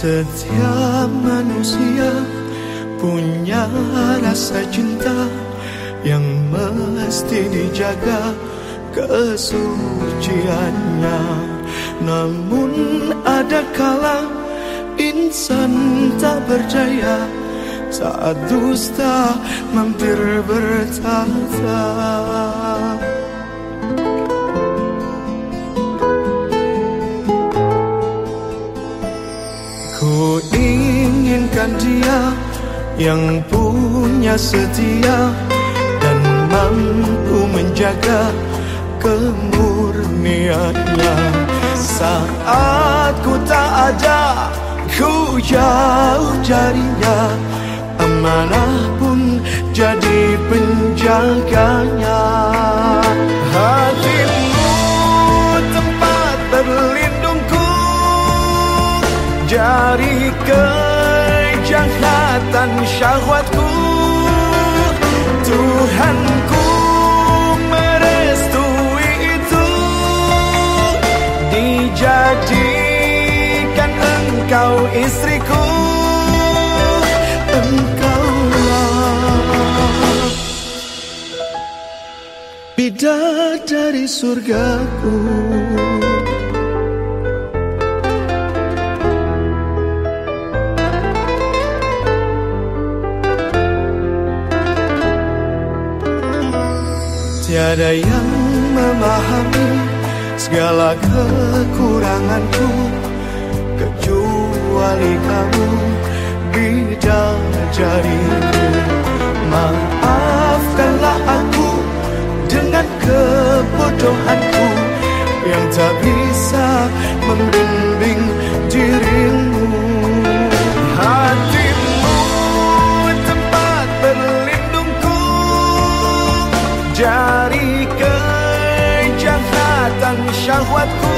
Setiap manusia punya rasa cinta yang mesti dijaga kesuciannya. Namun ada kala insan tak berdaya saat dusta mampir bertata. Ku inginkan dia yang punya setia dan mampu menjaga kemurniannya. Saat ku tak ada ku jauh carinya amanah pun jadi penjaganya kejahatan syahwatku. Tuhanku merestui itu. Dijadikan engkau istriku. Engkaulah. Bidadari surgaku Tiada yang memahami segala kekuranganku Kecuali kamu bidadariku Maafkanlah aku dengan kebodohanku Yang tak bisa membimbing dirimu. Hatimu tempat berlindungku syahwatku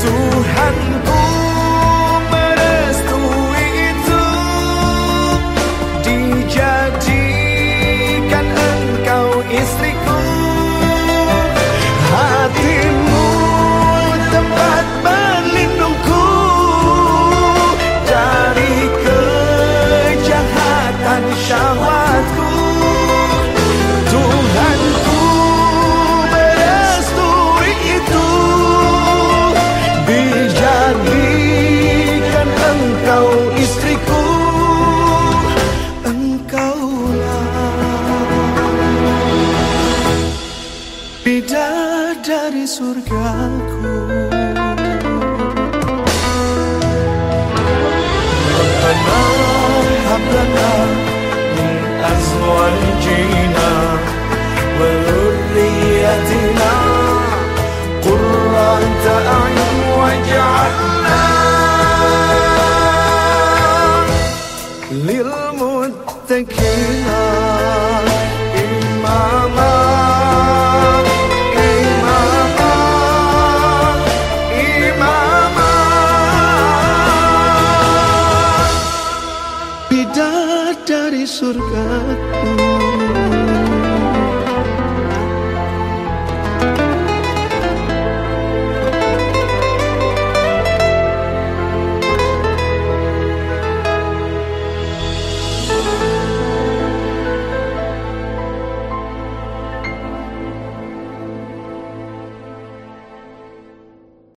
Tuhanku Beda dari surgaku Rabbana hablana min azwajina wa dhurriyyatina qurrata a'yun waj'alna للمتقين dari surgaku